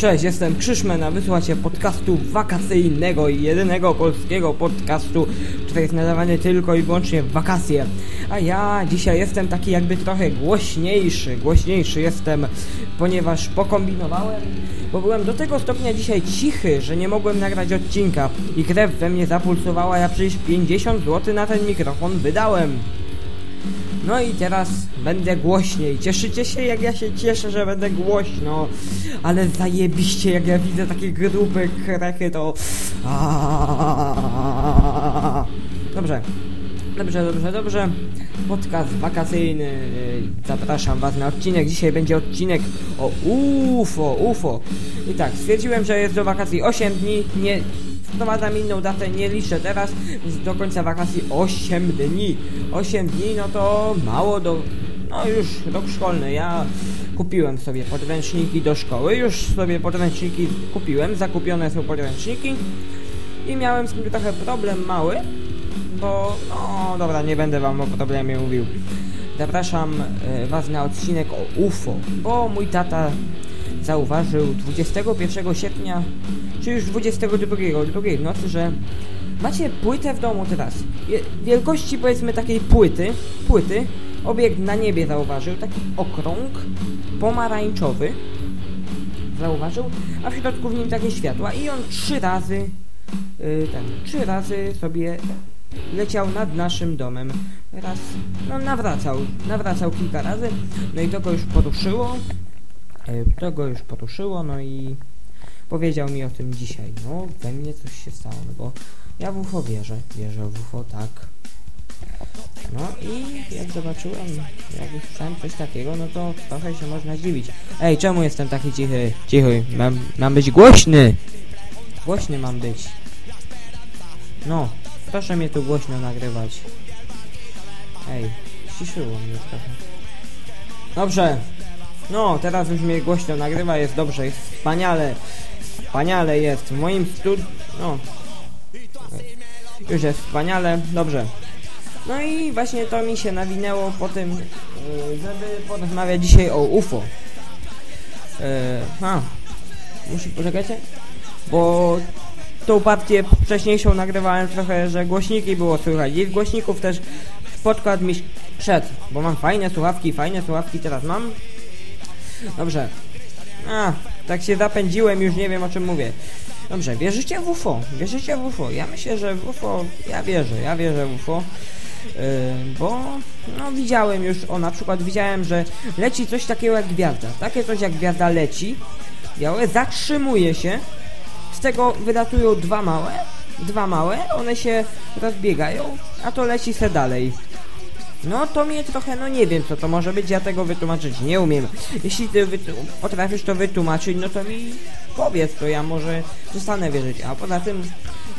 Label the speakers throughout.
Speaker 1: Cześć, jestem Krzyszmen, a wysłuchacie podcastu wakacyjnego i jedynego polskiego podcastu, który jest nadawany tylko i wyłącznie w wakacje. A ja dzisiaj jestem taki jakby trochę głośniejszy, głośniejszy jestem, ponieważ pokombinowałem, bo byłem do tego stopnia dzisiaj cichy, że nie mogłem nagrać odcinka i krew we mnie zapulsowała, ja przecież 50 zł na ten mikrofon wydałem. No i teraz będę głośniej. Cieszycie się, jak ja się cieszę, że będę głośno. Ale zajebiście, jak ja widzę takie grube krechy, to... Dobrze. Dobrze, dobrze, dobrze. Podcast wakacyjny. Zapraszam Was na odcinek. Dzisiaj będzie odcinek o UFO, UFO. I tak, stwierdziłem, że jest do wakacji 8 dni. Nie, wprowadzam inną datę, nie liczę teraz, do końca wakacji 8 dni. 8 dni, no to mało do... No już rok szkolny, ja kupiłem sobie podręczniki do szkoły, już sobie podręczniki kupiłem, zakupione są podręczniki i miałem z tym trochę problem mały, bo no dobra, nie będę wam o problemie mówił. Zapraszam e, was na odcinek o UFO, bo mój tata zauważył 21 sierpnia, czy już 22, drugiej nocy, że macie płytę w domu teraz. Wielkości powiedzmy takiej płyty, płyty, obiekt na niebie zauważył, taki okrąg pomarańczowy zauważył, a w środku w nim takie światła i on trzy razy yy, ten, trzy razy sobie leciał nad naszym domem. Raz, no nawracał, nawracał kilka razy, no i to go już poruszyło, to go już poruszyło, no i powiedział mi o tym dzisiaj. No, we mnie coś się stało, no bo ja w UFO wierzę, wierzę w UFO, tak. No i jak zobaczyłem, jak usłyszałem coś takiego, no to trochę się można zdziwić. Ej, czemu jestem taki cichy? Cichy, mam, mam być głośny! Głośny mam być. No, proszę mnie tu głośno nagrywać. Ej, ściszyło mnie trochę. Dobrze. No, teraz już mnie głośno nagrywa, jest dobrze, jest wspaniale. Wspaniale jest. W moim studiu... No. Już jest wspaniale. Dobrze. No i właśnie to mi się nawinęło po tym, żeby porozmawiać dzisiaj o UFO. a, muszę, poczekajcie, bo tą partię wcześniejszą nagrywałem trochę, że głośniki było słychać i z głośników też podkład mi szedł, bo mam fajne słuchawki, fajne słuchawki teraz mam. Dobrze. A, tak się zapędziłem, już nie wiem o czym mówię. Dobrze, wierzycie w UFO? Wierzycie w UFO? Ja myślę, że w UFO, ja wierzę, ja wierzę w UFO. Yy, bo no widziałem już, o na przykład widziałem, że leci coś takiego jak gwiazda. Takie coś jak gwiazda leci, białe, zatrzymuje się, z tego wylatują dwa małe, dwa małe, one się rozbiegają, a to leci se dalej. No to mnie trochę, no nie wiem co to może być, ja tego wytłumaczyć nie umiem. Jeśli ty potrafisz to wytłumaczyć, no to mi powiedz, to ja może zostanę wierzyć. A poza tym,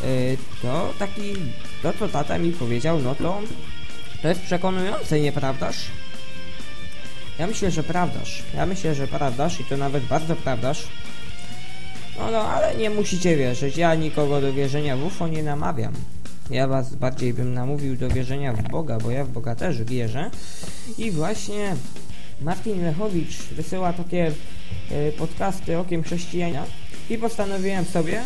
Speaker 1: yy, to taki, to co tata mi powiedział, no to to jest przekonujące, nieprawdaż? Ja myślę, że prawdaż. Ja myślę, że prawdaż i to nawet bardzo prawdaż. No, no, ale nie musicie wierzyć. Ja nikogo do wierzenia w UFO nie namawiam. Ja was bardziej bym namówił do wierzenia w Boga, bo ja w Boga też wierzę. I właśnie Martin Lechowicz wysyła takie y, podcasty okiem chrześcijania i postanowiłem sobie,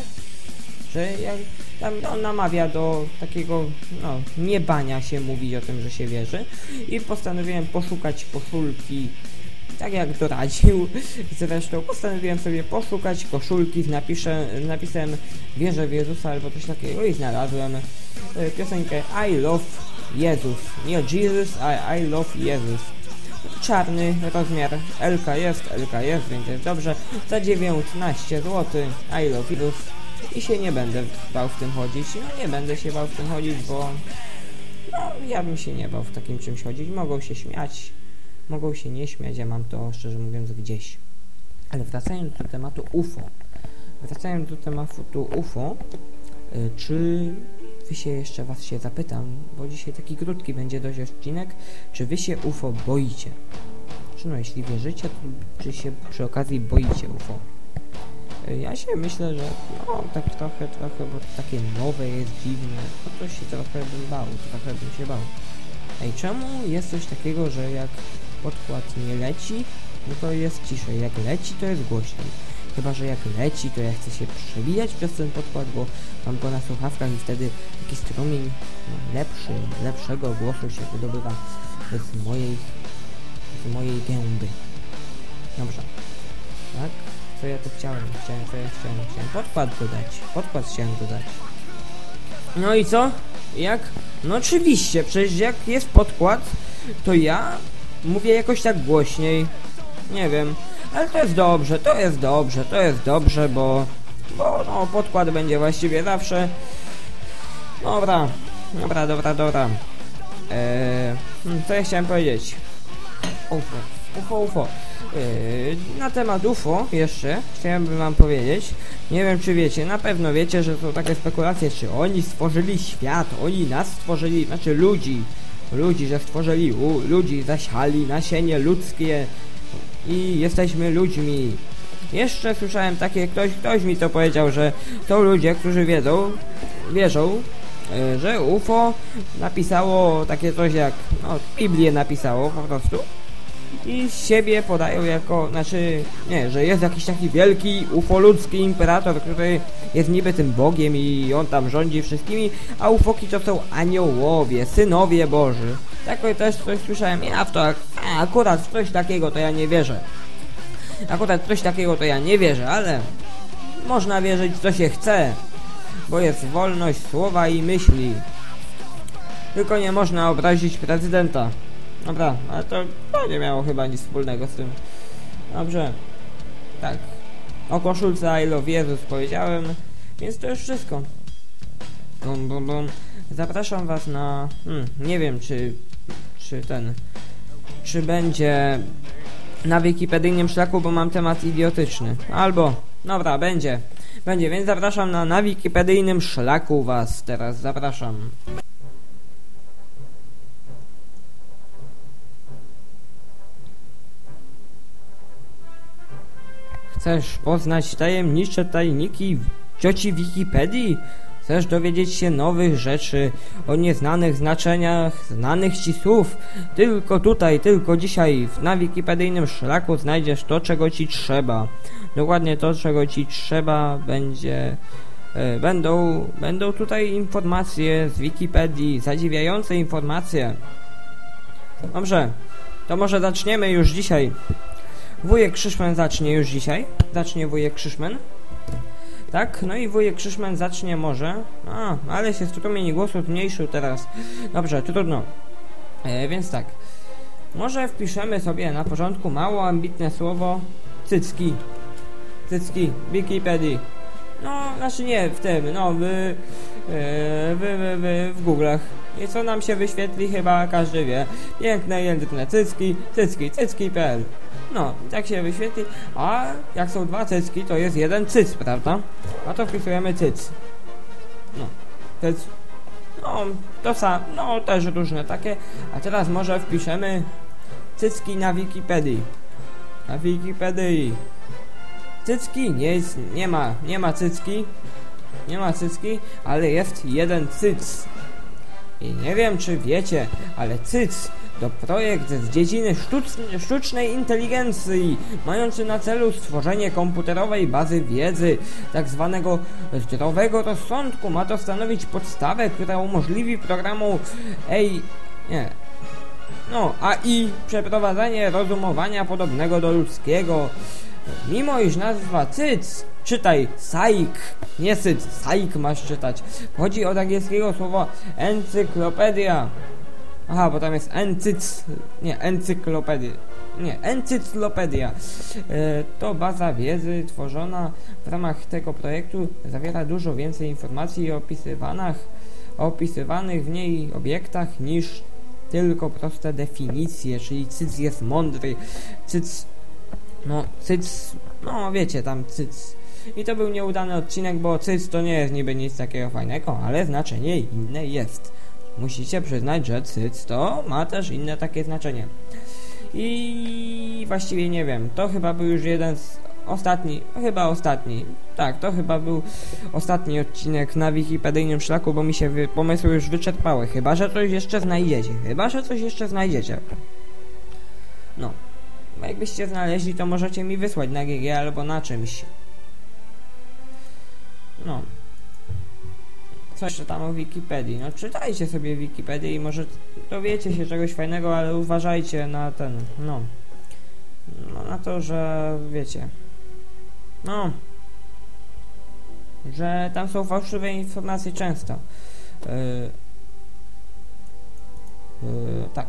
Speaker 1: że jak tam on namawia do takiego no, niebania się mówić o tym, że się wierzy i postanowiłem poszukać koszulki tak jak doradził zresztą postanowiłem sobie poszukać koszulki z, napisem wierzę w Jezusa albo coś takiego i znalazłem e, piosenkę I love Jezus. Nie Jesus, I, I love Jezus. Czarny rozmiar. LK jest, LK jest, więc jest dobrze. Za 19 zł I love Jezus. I się nie będę bał w tym chodzić. No nie będę się bał w tym chodzić, bo no ja bym się nie bał w takim czymś chodzić. Mogą się śmiać. Mogą się nie śmiać, ja mam to szczerze mówiąc gdzieś. Ale wracając do tematu UFO, wracając do tematu UFO, y, czy się jeszcze was się zapytam, bo dzisiaj taki krótki będzie dość odcinek, czy wy się UFO boicie? Czy no, jeśli wierzycie, to czy się przy okazji boicie UFO? Y, ja się myślę, że no, tak trochę, trochę, bo takie nowe jest dziwne, no to się trochę bym bał, trochę bym się bał. Ej, czemu jest coś takiego, że jak podkład nie leci, no to jest ciszej. Jak leci, to jest głośniej. Chyba, że jak leci, to ja chcę się przebijać przez ten podkład, bo mam go na słuchawkach i wtedy taki strumień no, lepszy, lepszego głosu się wydobywa z mojej, z mojej gęby. Dobrze. Tak? Co ja tu chciałem? Chciałem, co ja chciałem? Chciałem podkład dodać. Podkład chciałem dodać. No i co? Jak? No oczywiście, przecież jak jest podkład, to ja mówię jakoś tak głośniej. Nie wiem, ale to jest dobrze, to jest dobrze, to jest dobrze, bo, bo no, podkład będzie właściwie zawsze. Dobra, dobra, dobra, dobra. Eee, co ja chciałem powiedzieć? UFO, UFO, UFO. Eee, na temat UFO jeszcze chciałem wam powiedzieć, nie wiem czy wiecie, na pewno wiecie, że są takie spekulacje, czy oni stworzyli świat, oni nas stworzyli, znaczy ludzi, ludzi, że stworzyli u, ludzi, zasiali nasienie ludzkie i jesteśmy ludźmi. Jeszcze słyszałem takie, ktoś, ktoś mi to powiedział, że są ludzie, którzy wiedzą, wierzą, e, że UFO napisało takie coś jak, no, Biblię napisało po prostu i siebie podają jako, znaczy, nie, że jest jakiś taki wielki ufoludzki imperator, który jest niby tym Bogiem i on tam rządzi wszystkimi, a ufoki to są aniołowie, synowie Boży. Takoś też coś słyszałem, ja w to, akurat coś takiego to ja nie wierzę. Akurat coś takiego to ja nie wierzę, ale można wierzyć co się chce, bo jest wolność słowa i myśli. Tylko nie można obrazić prezydenta. Dobra, ale to, to nie miało chyba nic wspólnego z tym. Dobrze. Tak. O koszulce I love Jezus powiedziałem, więc to już wszystko. Bum, bum, bum. Zapraszam was na... Hmm, nie wiem, czy... Czy ten... Czy będzie na wikipedyjnym szlaku, bo mam temat idiotyczny. Albo... Dobra, będzie. Będzie, więc zapraszam na, na wikipedyjnym szlaku was teraz. Zapraszam. Chcesz poznać tajemnicze tajniki cioci Wikipedii? Chcesz dowiedzieć się nowych rzeczy o nieznanych znaczeniach, znanych ci słów? Tylko tutaj, tylko dzisiaj na wikipedyjnym szlaku znajdziesz to, czego ci trzeba. Dokładnie to, czego ci trzeba będzie... E, będą, będą tutaj informacje z Wikipedii, zadziwiające informacje. Dobrze, to może zaczniemy już dzisiaj. Wujek Krzyszman zacznie już dzisiaj. Zacznie wujek Krzyszman. Tak, no i wujek Krzyszman zacznie może. A, ale się strumień głosu zmniejszył teraz. Dobrze, trudno. E, więc tak. Może wpiszemy sobie na porządku mało ambitne słowo cycki. Cycki, Wikipedii. No, znaczy nie w tym, no w, e, w, w, w, w Google'ach. I co nam się wyświetli chyba każdy wie. Piękne językne cycki, cycki, cycki.pl no, tak się wyświetli. A jak są dwa cycki, to jest jeden cyc, prawda? A to wpisujemy cyc. No, cyc. No, to sam, no też różne takie. A teraz może wpiszemy cycki na Wikipedii. Na Wikipedii. Cycki? Nie, jest, nie ma, nie ma cycki. Nie ma cycki, ale jest jeden cyc. I nie wiem czy wiecie, ale cyc to projekt z dziedziny sztucznej inteligencji, mający na celu stworzenie komputerowej bazy wiedzy, tak zwanego zdrowego rozsądku. Ma to stanowić podstawę, która umożliwi programu AI, nie, no, AI przeprowadzenie rozumowania podobnego do ludzkiego. Mimo iż nazwa CYC, czytaj SAIK, nie SYC, SAIK masz czytać, chodzi od angielskiego słowa encyklopedia, Aha, bo tam jest encyc... Nie, encyklopedia. Nie, encyclopedia. E, to baza wiedzy tworzona w ramach tego projektu. Zawiera dużo więcej informacji o opisywanych, opisywanych w niej obiektach niż tylko proste definicje, czyli cyc jest mądry, cyc... No, cyc... No, wiecie, tam cyc... I to był nieudany odcinek, bo cyc to nie jest niby nic takiego fajnego, ale znaczenie inne jest musicie przyznać, że cyc to ma też inne takie znaczenie. I właściwie nie wiem, to chyba był już jeden z ostatni, chyba ostatni, tak, to chyba był ostatni odcinek na wikipedyjnym szlaku, bo mi się wy, pomysły już wyczerpały, chyba, że coś jeszcze znajdziecie, chyba, że coś jeszcze znajdziecie. No, jakbyście znaleźli, to możecie mi wysłać na GG albo na czymś. No. Co jeszcze tam o Wikipedii? No czytajcie sobie Wikipedię i może dowiecie się czegoś fajnego, ale uważajcie na ten, no. No na to, że wiecie. No. Że tam są fałszywe informacje często. Yy, yy, tak.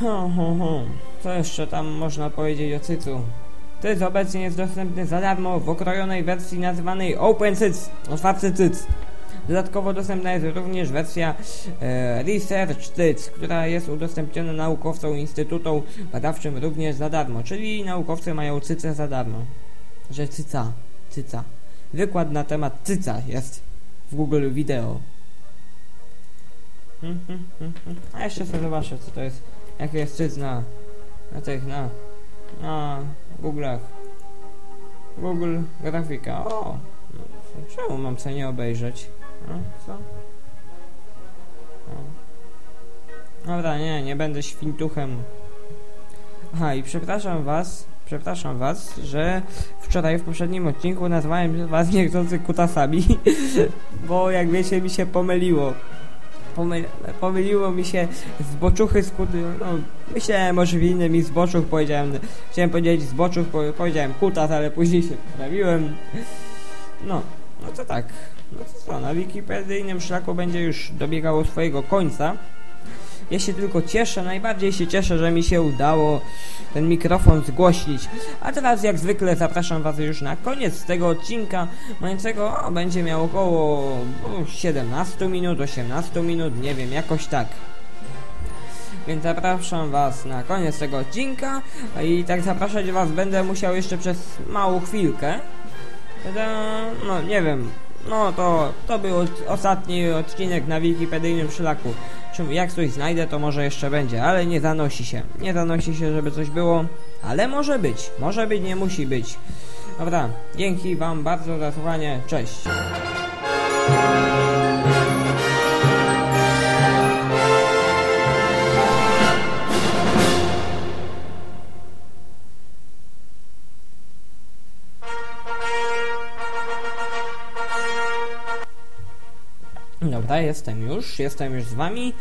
Speaker 1: Ho, ho, ho. Co jeszcze tam można powiedzieć o cycu? Cyc obecnie jest dostępny za darmo w okrojonej wersji nazywanej OpenCyc, otwarty cyc. Dodatkowo dostępna jest również wersja e, Research Cyc, która jest udostępniona naukowcom instytutom badawczym również za darmo, czyli naukowcy mają cycę za darmo. Że cyca, cyca. Wykład na temat cyca jest w Google Video. Hmm, hmm, hmm, hmm. A jeszcze sobie zobaczę, co to jest, jaki jest cyc na, na tych, na, na Google'ach. Google grafika. O! No, czemu mam sobie nie obejrzeć? No, co? No. Dobra, nie, nie będę świntuchem. Aha, i przepraszam was, przepraszam was, że wczoraj w poprzednim odcinku nazwałem was niechcący kutasami, bo jak wiecie mi się pomyliło pomyl pomyliło mi się zboczuchy z no myślałem o innym i zboczuch powiedziałem, chciałem powiedzieć zboczuch, powiedziałem kutas, ale później się poprawiłem. No, no to tak. No to co, na wikipedyjnym szlaku będzie już dobiegało swojego końca. Ja się tylko cieszę, najbardziej się cieszę, że mi się udało ten mikrofon zgłośnić. A teraz jak zwykle zapraszam Was już na koniec tego odcinka, mającego o, będzie miał około o, 17 minut, 18 minut, nie wiem, jakoś tak. Więc zapraszam Was na koniec tego odcinka i tak zapraszać Was będę musiał jeszcze przez małą chwilkę. No, nie wiem, no to, to był ostatni odcinek na wikipedyjnym szlaku. Jak coś znajdę, to może jeszcze będzie, ale nie zanosi się. Nie zanosi się, żeby coś było, ale może być. Może być, nie musi być. Dobra, dzięki Wam bardzo za słuchanie. Cześć. Jestem już, jestem już z wami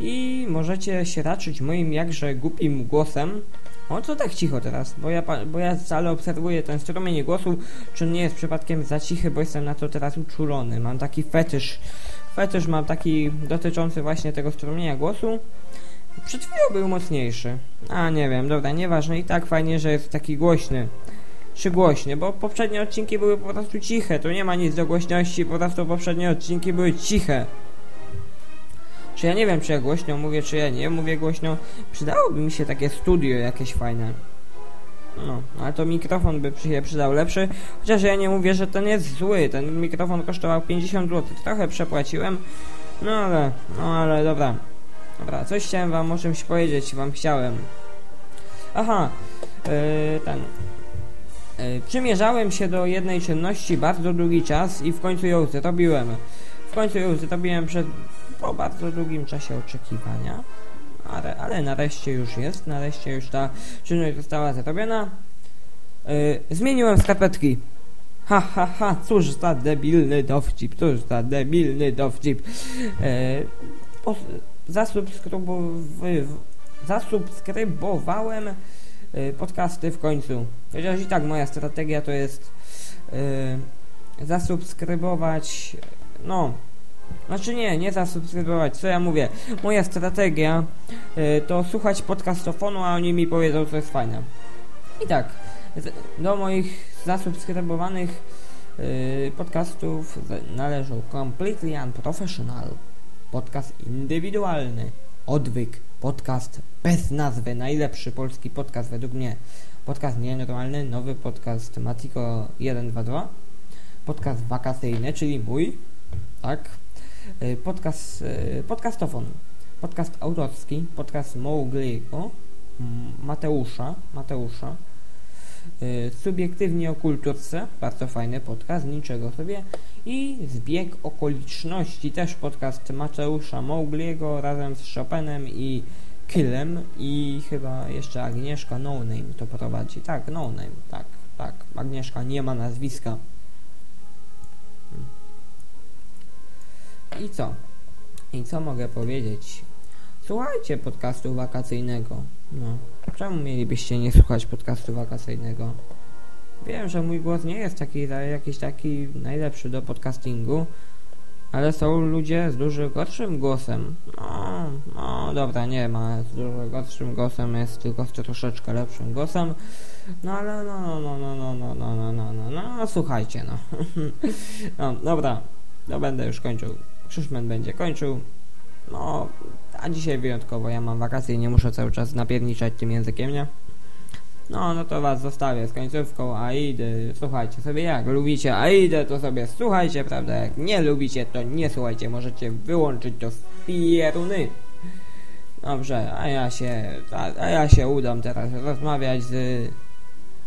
Speaker 1: i możecie się raczyć moim jakże głupim głosem. O, co tak cicho teraz? Bo ja, bo ja wcale obserwuję ten strumień głosu, czy nie jest przypadkiem za cichy, bo jestem na to teraz uczulony. Mam taki fetysz, fetysz mam taki dotyczący właśnie tego strumienia głosu. Przed chwilą był mocniejszy. A, nie wiem, dobra, nieważne. I tak fajnie, że jest taki głośny czy głośnie, bo poprzednie odcinki były po prostu ciche, tu nie ma nic do głośności, po prostu poprzednie odcinki były ciche. Czy ja nie wiem, czy ja głośno mówię, czy ja nie mówię głośno. Przydałoby mi się takie studio jakieś fajne. No, ale to mikrofon by się przydał lepszy. Chociaż ja nie mówię, że ten jest zły. Ten mikrofon kosztował 50 zł. Trochę przepłaciłem. No ale, no ale dobra. Dobra, coś chciałem wam o czymś powiedzieć, wam chciałem. Aha, yy, ten. E, przymierzałem się do jednej czynności bardzo długi czas i w końcu ją zrobiłem. W końcu ją zrobiłem przed, po bardzo długim czasie oczekiwania. Ale, ale nareszcie już jest, nareszcie już ta czynność została zrobiona. Yy, zmieniłem skarpetki. Ha, ha, ha, cóż za debilny dowcip, cóż za debilny dowcip. Yy, zasubskrybowałem Y, podcasty w końcu. Chociaż i tak moja strategia to jest yy, zasubskrybować, no, znaczy nie, nie zasubskrybować, co ja mówię. Moja strategia yy, to słuchać podcastofonu, a oni mi powiedzą, co jest fajne. I tak, do moich zasubskrybowanych yy, podcastów należą Completely Unprofessional, podcast indywidualny, Odwyk, podcast bez nazwy, najlepszy polski podcast według mnie. Podcast nienormalny, nowy podcast Matiko 122, podcast wakacyjny, czyli mój, tak, y, podcast, y, podcastofon, podcast autorski, podcast Mowgliego, Mateusza, Mateusza, y, subiektywnie o kulturce, bardzo fajny podcast, niczego sobie. I Zbieg okoliczności, też podcast Mateusza Mowgliego razem z Chopinem i Killem. I chyba jeszcze Agnieszka No Name to prowadzi. Tak, No Name, tak, Tak, Agnieszka nie ma nazwiska. I co? I co mogę powiedzieć? Słuchajcie podcastu wakacyjnego. No. Czemu mielibyście nie słuchać podcastu wakacyjnego? Wiem, że mój głos nie jest taki jakiś taki najlepszy do podcastingu, ale są ludzie z dużo gorszym głosem. No, no dobra, nie ma z dużo gorszym głosem, jest tylko z troszeczkę lepszym głosem. No no, no, no, no, no, no, no, no, no, no, no, no słuchajcie, no. no. Dobra, no będę już kończył. Krzyszman będzie kończył. No, a dzisiaj wyjątkowo, ja mam wakacje i nie muszę cały czas napierniczać tym językiem, nie? No, no to was zostawię z końcówką Aidy. Słuchajcie sobie jak lubicie Aidę, to sobie słuchajcie, prawda? Jak nie lubicie, to nie słuchajcie. Możecie wyłączyć to z pieruny. Dobrze, a ja się, a, a ja się udam teraz rozmawiać z,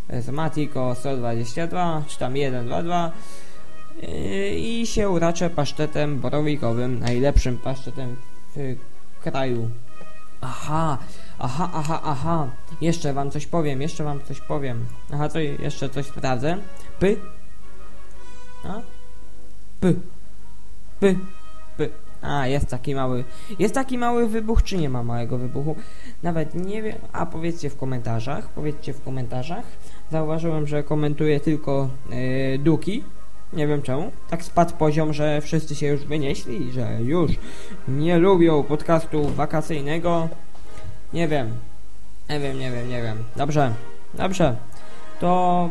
Speaker 1: z Matiko 122, czy tam 122 yy, i się uraczę pasztetem borowikowym, najlepszym pasztetem w kraju. Aha, aha, aha, aha. Jeszcze wam coś powiem, jeszcze wam coś powiem. Aha, to jeszcze coś sprawdzę. Py. A? Py. Py. Py. A, jest taki mały. Jest taki mały wybuch, czy nie ma małego wybuchu? Nawet nie wiem. A powiedzcie w komentarzach. Powiedzcie w komentarzach. Zauważyłem, że komentuje tylko yy, Duki. Nie wiem czemu. Tak spadł poziom, że wszyscy się już wynieśli, że już nie lubią podcastu wakacyjnego. Nie wiem. Nie wiem, nie wiem, nie wiem. Dobrze, dobrze. To...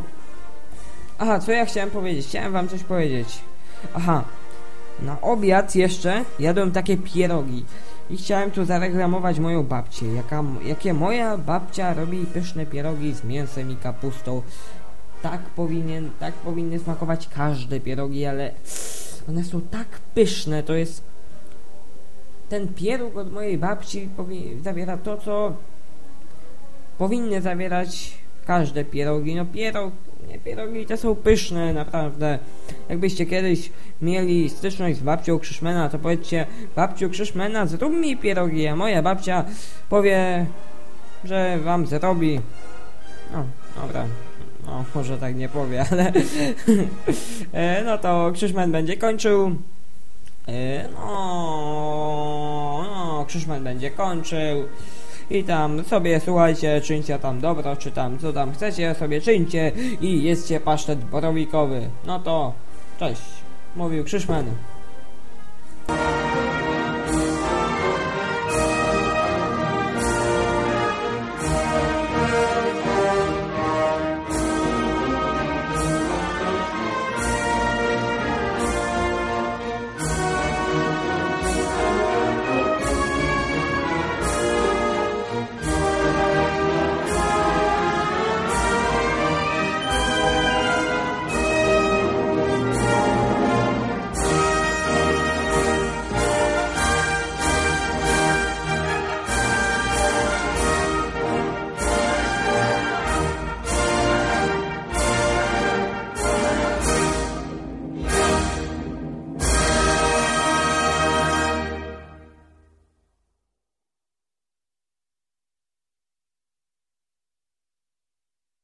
Speaker 1: Aha, co ja chciałem powiedzieć? Chciałem wam coś powiedzieć. Aha. Na obiad jeszcze jadłem takie pierogi. I chciałem tu zareklamować moją babcię. Jaka, jakie moja babcia robi pyszne pierogi z mięsem i kapustą tak powinien, tak powinny smakować każde pierogi, ale one są tak pyszne, to jest ten pieróg od mojej babci zawiera to, co powinny zawierać każde pierogi. No pierog, nie, pierogi te są pyszne, naprawdę. Jakbyście kiedyś mieli styczność z babcią Krzyszmena, to powiedzcie, babciu Krzyszmena, zrób mi pierogi, a moja babcia powie, że wam zrobi. No, dobra. No, może tak nie powie, ale e, no to Krzyszman będzie kończył. E, no, no, Krzyszman będzie kończył. I tam sobie słuchajcie, czyńcie tam dobro, czy tam co tam chcecie, sobie czyńcie i jedzcie pasztet borowikowy. No to cześć, mówił Krzyszman.